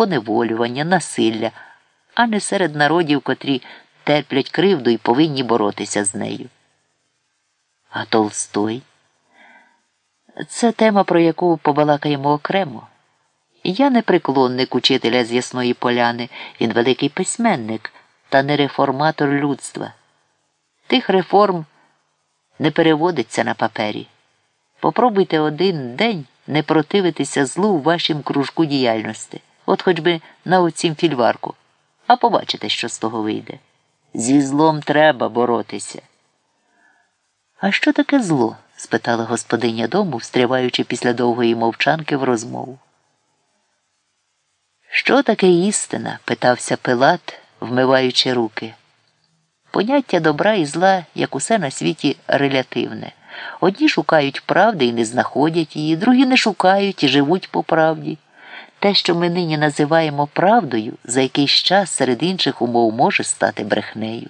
поневолювання, насилля, а не серед народів, котрі терплять кривду і повинні боротися з нею. А Толстой? Це тема, про яку побалакаємо окремо. Я не преклонник учителя з Ясної Поляни, він великий письменник та не реформатор людства. Тих реформ не переводиться на папері. Попробуйте один день не противитися злу у вашім кружку діяльності, от хоч би на оцім фільварку, а побачите, що з того вийде. Зі злом треба боротися. А що таке зло? спитала господиня дому, встряваючи після довгої мовчанки в розмову. Що таке істина? питався Пилат, вмиваючи руки. Поняття добра і зла, як усе на світі, релятивне. Одні шукають правди і не знаходять її, другі не шукають і живуть по правді. Те, що ми нині називаємо правдою, за якийсь час серед інших умов може стати брехнею.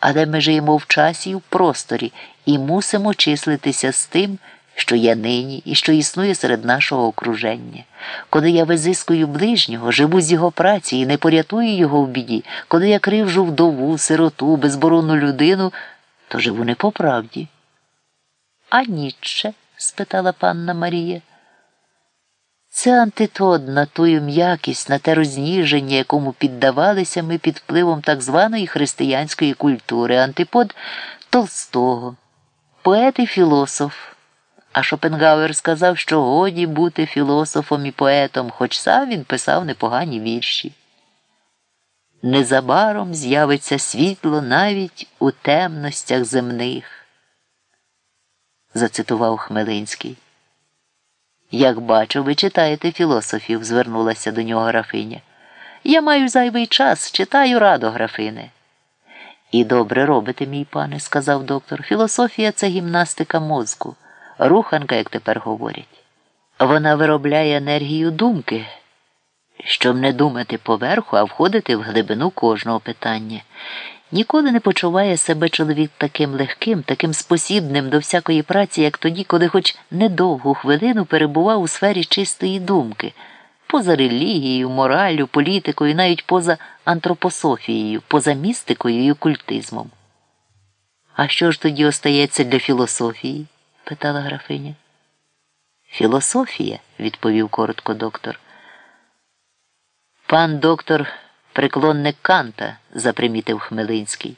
Але ми живемо в часі і в просторі і мусимо числитися з тим, що є нині і що існує серед нашого окруження. Коли я визискую ближнього, живу з його праці і не порятую його в біді, коли я кривжу вдову, сироту, безборонну людину, то живу не по правді. А Ніцше? спитала панна Марія. Це антитод на тую м'якість, на те розніження, якому піддавалися ми під впливом так званої християнської культури, антипод Толстого, поет і філософ. А Шопенгауер сказав, що годі бути філософом і поетом, хоч сам він писав непогані вірші. Незабаром з'явиться світло навіть у темностях земних, зацитував Хмелинський. Як бачу, ви читаєте філософів, звернулася до нього графиня. Я маю зайвий час, читаю радо, графине. І добре робите, мій пане, сказав доктор. Філософія це гімнастика мозку, руханка, як тепер говорять. Вона виробляє енергію думки, щоб не думати поверху, а входити в глибину кожного питання. Ніколи не почуває себе чоловік таким легким, таким спосібним до всякої праці, як тоді, коли хоч недовгу хвилину перебував у сфері чистої думки, поза релігією, мораллю, політикою, навіть поза антропософією, поза містикою і окультизмом. А що ж тоді остається для філософії? питала графиня. Філософія, відповів коротко доктор. Пан доктор. Приклонник Канта, запримітив Хмелинський.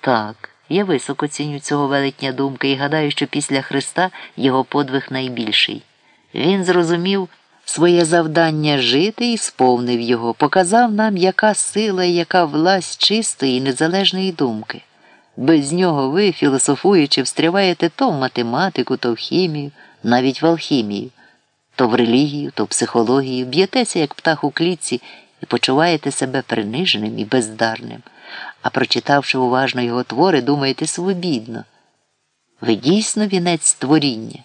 Так, я високо ціню цього велетня думки і гадаю, що після Христа його подвиг найбільший. Він зрозумів своє завдання жити і сповнив його, показав нам, яка сила і яка власть чистої і незалежної думки. Без нього ви, філософуючи, встряваєте то в математику, то в хімію, навіть в алхімію, то в релігію, то в психологію, б'єтеся, як птах у клітці і почуваєте себе приниженим і бездарним, а прочитавши уважно його твори, думаєте свобідно. Ви дійсно вінець створіння.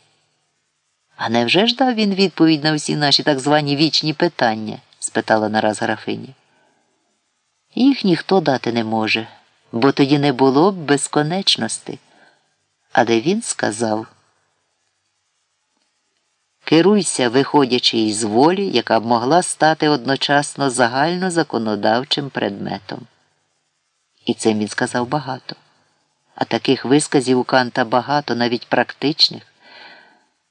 А невже ж дав він відповідь на всі наші так звані вічні питання? спитала нараз графиня. Їх ніхто дати не може, бо тоді не було б безконечності. Але він сказав. Керуйся, виходячи із волі, яка б могла стати одночасно загальнозаконодавчим предметом. І цим він сказав багато. А таких висказів у Канта багато, навіть практичних.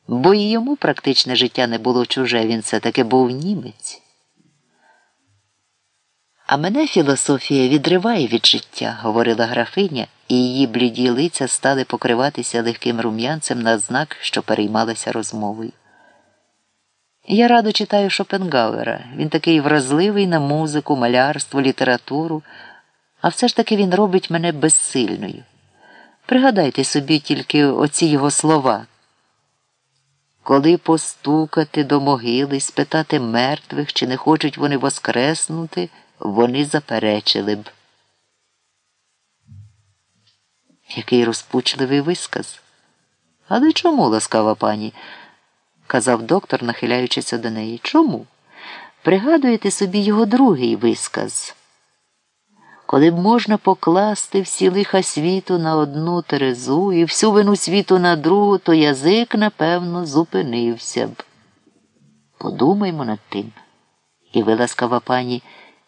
Бо і йому практичне життя не було чуже, він все таки був німець. А мене філософія відриває від життя, говорила графиня, і її бліді лиця стали покриватися легким рум'янцем на знак, що переймалася розмовою. Я радо читаю Шопенгауера. Він такий вразливий на музику, малярство, літературу, а все ж таки він робить мене безсильною. Пригадайте собі тільки оці його слова. Коли постукати до могили, спитати мертвих, чи не хочуть вони воскреснути, вони заперечили б. Який розпучливий висказ. Але чому, ласкава пані? Казав доктор, нахиляючися до неї. Чому? Пригадуєте собі його другий висказ. Коли б можна покласти всі лиха світу на одну терезу і всю вину світу на другу, то язик, напевно, зупинився б. Подумаймо над тим. І виласкава пані